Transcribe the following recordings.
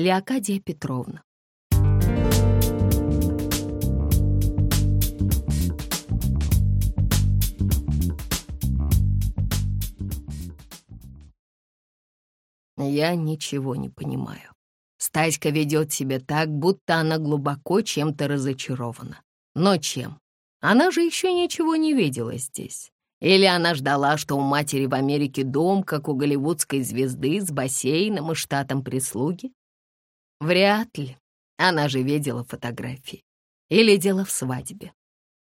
Леокадия Петровна. Я ничего не понимаю. Стаська ведет себя так, будто она глубоко чем-то разочарована. Но чем? Она же еще ничего не видела здесь. Или она ждала, что у матери в Америке дом, как у голливудской звезды, с бассейном и штатом прислуги? Вряд ли. Она же видела фотографии. Или дело в свадьбе.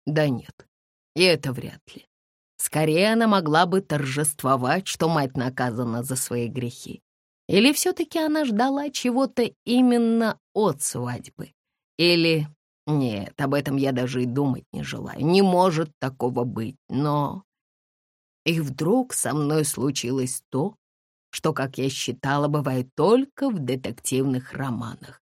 Да нет, и это вряд ли. Скорее она могла бы торжествовать, что мать наказана за свои грехи. Или все-таки она ждала чего-то именно от свадьбы? Или... Нет, об этом я даже и думать не желаю. Не может такого быть, но... И вдруг со мной случилось то, что, как я считала, бывает только в детективных романах.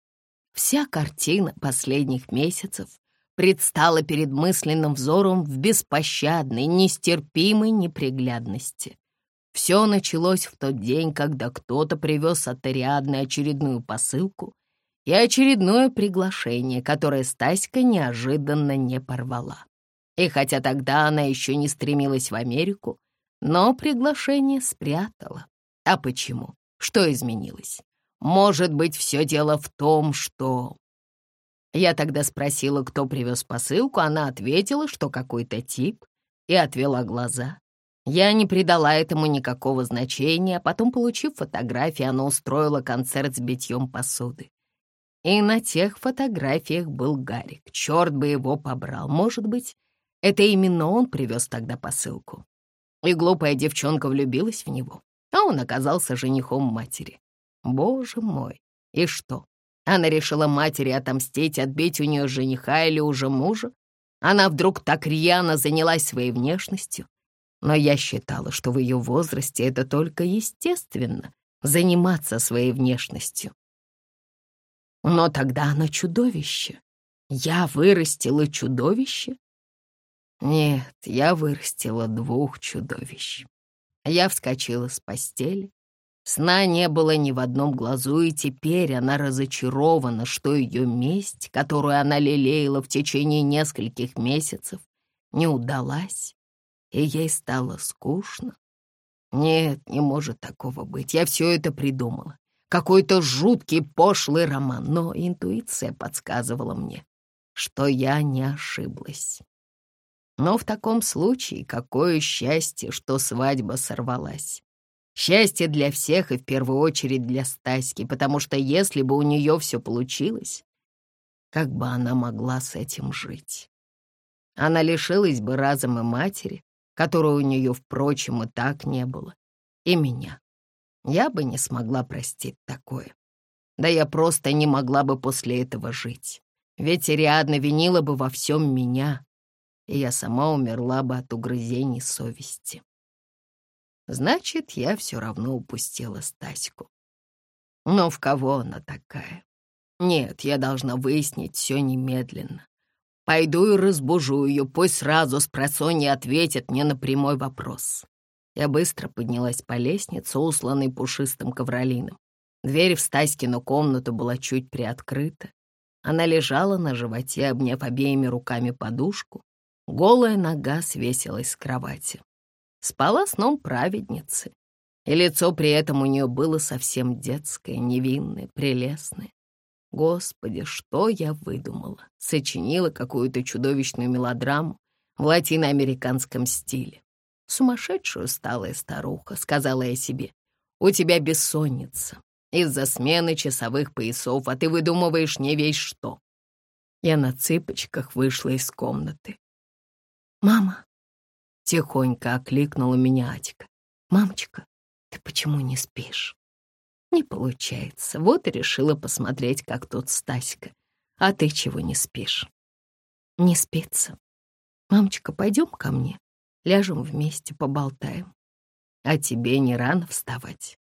Вся картина последних месяцев предстала перед мысленным взором в беспощадной, нестерпимой неприглядности. Все началось в тот день, когда кто-то привез от Ариадны очередную посылку и очередное приглашение, которое Стаська неожиданно не порвала. И хотя тогда она еще не стремилась в Америку, но приглашение спрятала. А почему? Что изменилось? Может быть, все дело в том, что... Я тогда спросила, кто привез посылку, она ответила, что какой-то тип, и отвела глаза. Я не придала этому никакого значения, а потом, получив фотографии, она устроила концерт с битьем посуды. И на тех фотографиях был Гарик. Черт бы его побрал. Может быть, это именно он привез тогда посылку. И глупая девчонка влюбилась в него, а он оказался женихом матери. Боже мой, и что? Она решила матери отомстить, отбить у нее жениха или уже мужа? Она вдруг так рьяно занялась своей внешностью, но я считала, что в ее возрасте это только естественно — заниматься своей внешностью. Но тогда она чудовище. Я вырастила чудовище? Нет, я вырастила двух чудовищ. Я вскочила с постели. Сна не было ни в одном глазу, и теперь она разочарована, что ее месть, которую она лелеяла в течение нескольких месяцев, не удалась и ей стало скучно. Нет, не может такого быть. Я все это придумала. Какой-то жуткий пошлый роман, но интуиция подсказывала мне, что я не ошиблась. Но в таком случае какое счастье, что свадьба сорвалась. Счастье для всех и в первую очередь для Стаськи, потому что если бы у нее все получилось, как бы она могла с этим жить? Она лишилась бы разом и матери, которой у нее, впрочем, и так не было, и меня. Я бы не смогла простить такое. Да я просто не могла бы после этого жить. Ведь Ариадна винила бы во всем меня, и я сама умерла бы от угрызений совести. Значит, я все равно упустила Стаську. Но в кого она такая? Нет, я должна выяснить все немедленно. Пойду и разбужу ее, пусть сразу с просонья ответит мне на прямой вопрос. Я быстро поднялась по лестнице, усланной пушистым ковролином. Дверь в Стаськину комнату была чуть приоткрыта. Она лежала на животе, обняв обеими руками подушку. Голая нога свесилась с кровати. Спала сном праведницы, и лицо при этом у нее было совсем детское, невинное, прелестное. Господи, что я выдумала? Сочинила какую-то чудовищную мелодраму в латиноамериканском стиле. Сумасшедшую сталая старуха, сказала я себе. У тебя бессонница из-за смены часовых поясов, а ты выдумываешь не весь что. Я на цыпочках вышла из комнаты. «Мама!» — тихонько окликнула меня Атика. «Мамочка, ты почему не спишь?» Не получается. Вот и решила посмотреть, как тут Стасика. А ты чего не спишь? Не спится. Мамочка, пойдем ко мне. Ляжем вместе, поболтаем. А тебе не рано вставать.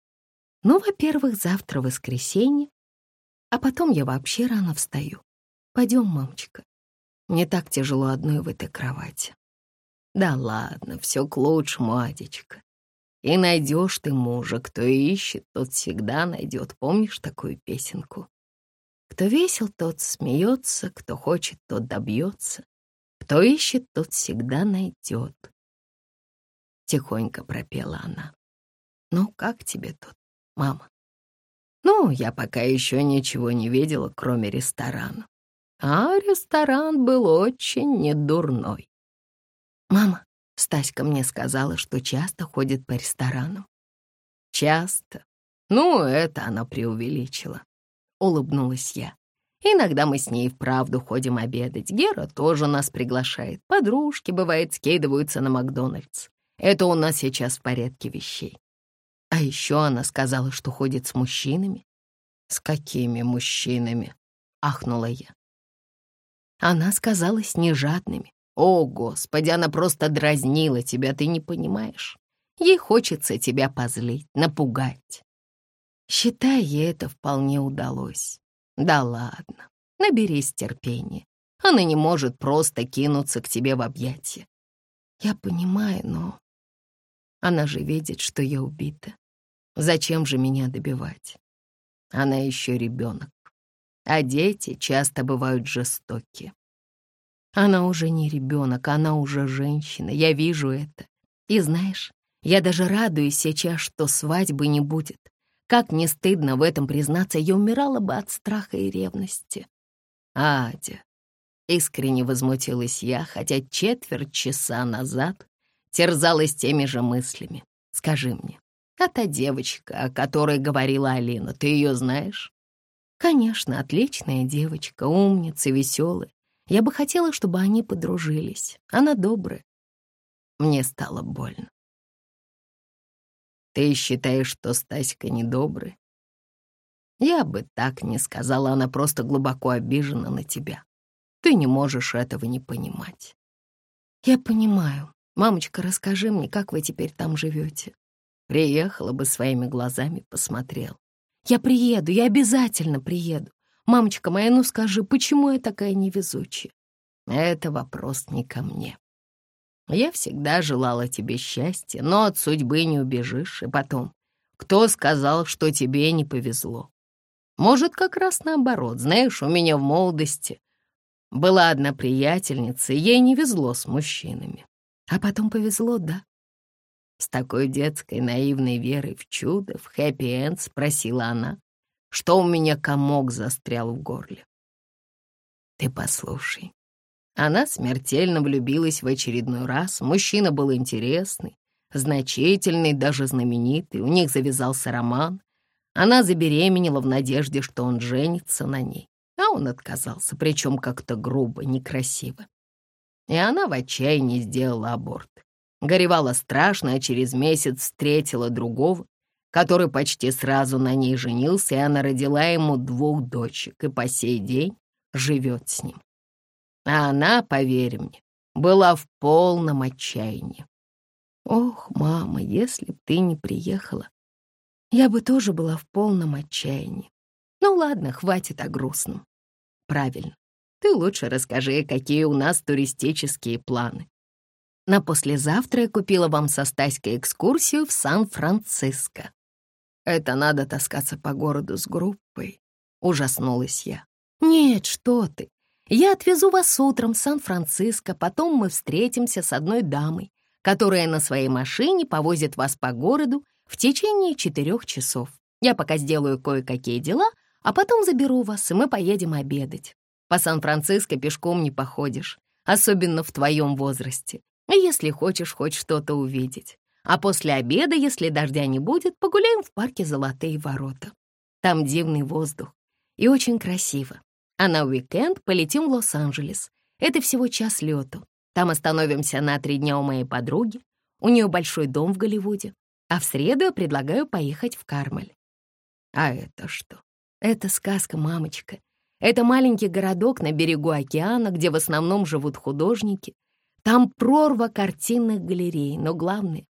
Ну, во-первых, завтра воскресенье, а потом я вообще рано встаю. Пойдем, мамочка. Не так тяжело одной в этой кровати. Да ладно, все к лучшему, Адечка. И найдешь ты мужа, кто ищет, тот всегда найдет. Помнишь такую песенку? Кто весел, тот смеется, кто хочет, тот добьется. Кто ищет, тот всегда найдет. Тихонько пропела она. Ну, как тебе тут, мама? Ну, я пока еще ничего не видела, кроме ресторана. А ресторан был очень недурной. Мама, Стаська мне сказала, что часто ходит по ресторанам. Часто. Ну, это она преувеличила. Улыбнулась я. Иногда мы с ней вправду ходим обедать. Гера тоже нас приглашает. Подружки, бывает, скидываются на Макдональдс. Это у нас сейчас в порядке вещей. А еще она сказала, что ходит с мужчинами. «С какими мужчинами?» — ахнула я. Она сказала, с нежадными. О, Господи, она просто дразнила тебя, ты не понимаешь. Ей хочется тебя позлить, напугать. Считай, ей это вполне удалось. Да ладно, наберись терпения. Она не может просто кинуться к тебе в объятия. Я понимаю, но... Она же видит, что я убита. Зачем же меня добивать? Она еще ребенок. А дети часто бывают жестокие. Она уже не ребенок, она уже женщина, я вижу это. И знаешь, я даже радуюсь сейчас, что свадьбы не будет. Как не стыдно в этом признаться, я умирала бы от страха и ревности. Адя, искренне возмутилась я, хотя четверть часа назад терзалась теми же мыслями. Скажи мне, а та девочка, о которой говорила Алина, ты ее знаешь? Конечно, отличная девочка, умница, веселая. Я бы хотела, чтобы они подружились. Она добрая. Мне стало больно. Ты считаешь, что Стаська недобрый? Я бы так не сказала, она просто глубоко обижена на тебя. Ты не можешь этого не понимать. Я понимаю. Мамочка, расскажи мне, как вы теперь там живете. Приехала бы своими глазами, посмотрел. Я приеду, я обязательно приеду. «Мамочка моя, ну скажи, почему я такая невезучая?» «Это вопрос не ко мне. Я всегда желала тебе счастья, но от судьбы не убежишь. И потом, кто сказал, что тебе не повезло? Может, как раз наоборот. Знаешь, у меня в молодости была одна приятельница, ей не везло с мужчинами. А потом повезло, да?» С такой детской наивной верой в чудо, в хэппи-энд спросила она что у меня комок застрял в горле. Ты послушай. Она смертельно влюбилась в очередной раз. Мужчина был интересный, значительный, даже знаменитый. У них завязался роман. Она забеременела в надежде, что он женится на ней. А он отказался, причем как-то грубо, некрасиво. И она в отчаянии сделала аборт. Горевала страшно, а через месяц встретила другого, который почти сразу на ней женился, и она родила ему двух дочек и по сей день живет с ним. А она, поверь мне, была в полном отчаянии. Ох, мама, если б ты не приехала, я бы тоже была в полном отчаянии. Ну ладно, хватит о грустном. Правильно. Ты лучше расскажи, какие у нас туристические планы. На послезавтра я купила вам со Стаськой экскурсию в Сан-Франциско. Это надо таскаться по городу с группой. Ужаснулась я. Нет, что ты. Я отвезу вас утром в Сан-Франциско, потом мы встретимся с одной дамой, которая на своей машине повозит вас по городу в течение четырех часов. Я пока сделаю кое-какие дела, а потом заберу вас, и мы поедем обедать. По Сан-Франциско пешком не походишь, особенно в твоем возрасте, если хочешь хоть что-то увидеть. А после обеда, если дождя не будет, погуляем в парке «Золотые ворота». Там дивный воздух и очень красиво. А на уикенд полетим в Лос-Анджелес. Это всего час лету. Там остановимся на три дня у моей подруги. У нее большой дом в Голливуде. А в среду я предлагаю поехать в Кармель. А это что? Это сказка, мамочка. Это маленький городок на берегу океана, где в основном живут художники. Там прорва картинных галерей, но главное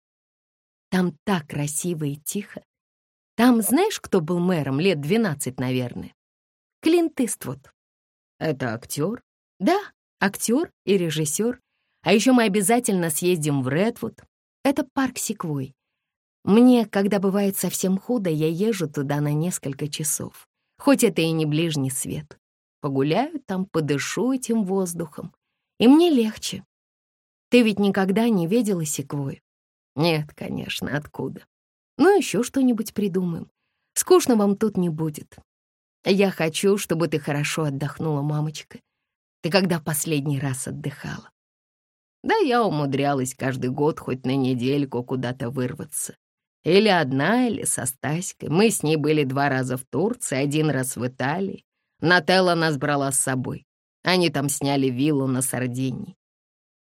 там так красиво и тихо. Там знаешь, кто был мэром лет двенадцать, наверное? Клинт Иствуд. Это актер? Да, актер и режиссер. А еще мы обязательно съездим в Редвуд. Это парк Секвой. Мне, когда бывает совсем худо, я езжу туда на несколько часов, хоть это и не ближний свет. Погуляю там, подышу этим воздухом, и мне легче. Ты ведь никогда не видела секвою? Нет, конечно, откуда? Ну, еще что-нибудь придумаем. Скучно вам тут не будет. Я хочу, чтобы ты хорошо отдохнула, мамочка. Ты когда последний раз отдыхала? Да я умудрялась каждый год хоть на недельку куда-то вырваться. Или одна, или со Стаськой. Мы с ней были два раза в Турции, один раз в Италии. Нателла нас брала с собой. Они там сняли виллу на Сардинии.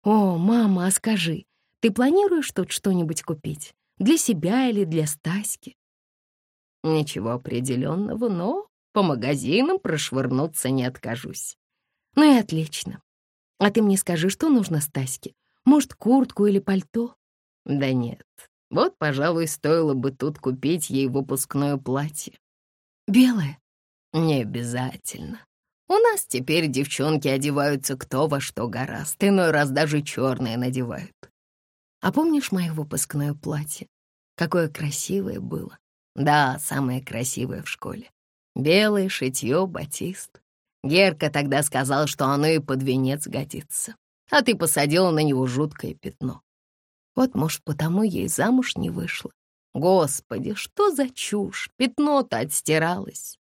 «О, мама, а скажи, ты планируешь тут что-нибудь купить? Для себя или для Стаськи?» «Ничего определенного, но по магазинам прошвырнуться не откажусь». «Ну и отлично. А ты мне скажи, что нужно Стаське? Может, куртку или пальто?» «Да нет. Вот, пожалуй, стоило бы тут купить ей выпускное платье». «Белое?» «Не обязательно. У нас теперь девчонки одеваются кто во что гораст, иной раз даже черное надевают. А помнишь мое выпускное платье? Какое красивое было. Да, самое красивое в школе. Белое шитье, батист. Герка тогда сказал, что оно и под венец годится. А ты посадила на него жуткое пятно. Вот, может, потому ей замуж не вышло. Господи, что за чушь! Пятно-то отстиралось.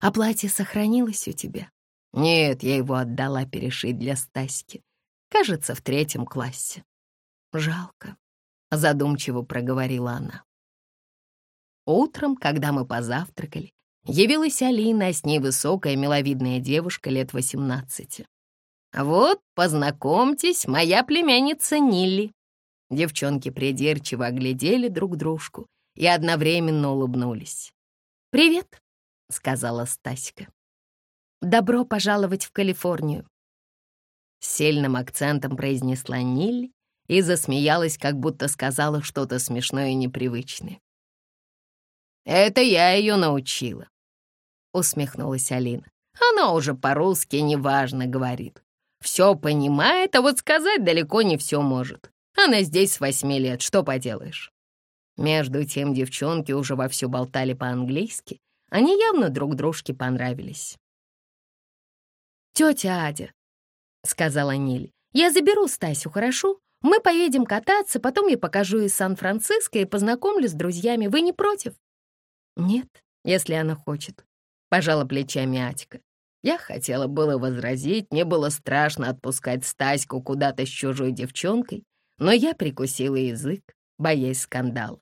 А платье сохранилось у тебя? Нет, я его отдала перешить для Стаськи. Кажется, в третьем классе. Жалко, задумчиво проговорила она. Утром, когда мы позавтракали, явилась Алина, с ней высокая миловидная девушка лет восемнадцати. «Вот, познакомьтесь, моя племянница Нилли». Девчонки придирчиво оглядели друг дружку и одновременно улыбнулись. «Привет», — сказала Стаська. «Добро пожаловать в Калифорнию», — с сильным акцентом произнесла Нилли и засмеялась, как будто сказала что-то смешное и непривычное. «Это я ее научила усмехнулась Алина. Она уже по-русски неважно говорит. Все понимает, а вот сказать далеко не все может. Она здесь с восьми лет, что поделаешь? Между тем девчонки уже вовсю болтали по-английски. Они явно друг дружке понравились. «Тетя Адя», — сказала Ниль, — «я заберу Стасю, хорошо? Мы поедем кататься, потом я покажу ей Сан-Франциско и познакомлю с друзьями. Вы не против?» «Нет, если она хочет», пожала плечами Атика. Я хотела было возразить, мне было страшно отпускать Стаську куда-то с чужой девчонкой, но я прикусила язык, боясь скандала.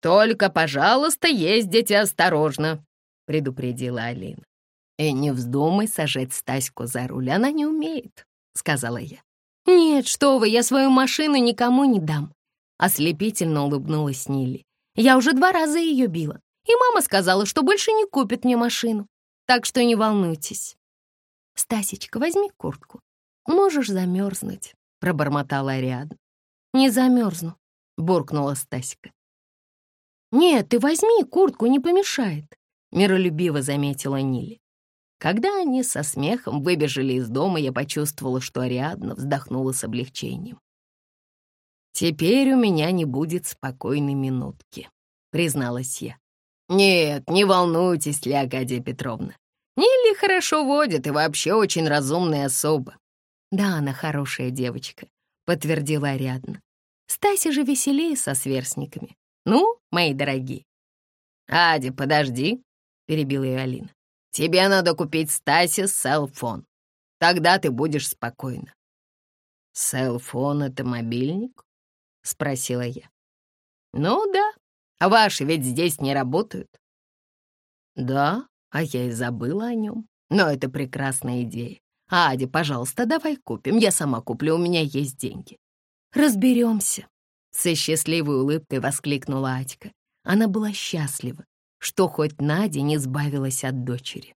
«Только, пожалуйста, ездите осторожно», — предупредила Алина. «И не вздумай сажать Стаську за руль, она не умеет», — сказала я. «Нет, что вы, я свою машину никому не дам», — ослепительно улыбнулась Нилли. «Я уже два раза ее била. И мама сказала, что больше не купит мне машину. Так что не волнуйтесь. Стасечка, возьми куртку. Можешь замерзнуть, пробормотала Ариадна. Не замерзну, буркнула Стасика. Нет, ты возьми куртку, не помешает, миролюбиво заметила Нили. Когда они со смехом выбежали из дома, я почувствовала, что Ариадна вздохнула с облегчением. «Теперь у меня не будет спокойной минутки», — призналась я. «Нет, не волнуйтесь, Леокадия Петровна. Нилли хорошо водит и вообще очень разумная особа». «Да, она хорошая девочка», — подтвердила Ариадна. «Стася же веселее со сверстниками. Ну, мои дорогие». «Ади, подожди», — перебила ее Алина. «Тебе надо купить Стасе селфон. Тогда ты будешь спокойна». «Селфон — это мобильник?» — спросила я. «Ну да, а ваши ведь здесь не работают?» «Да, а я и забыла о нем. Но это прекрасная идея. Ади, пожалуйста, давай купим. Я сама куплю, у меня есть деньги». «Разберемся», — со счастливой улыбкой воскликнула Адька. Она была счастлива, что хоть Надя не сбавилась от дочери.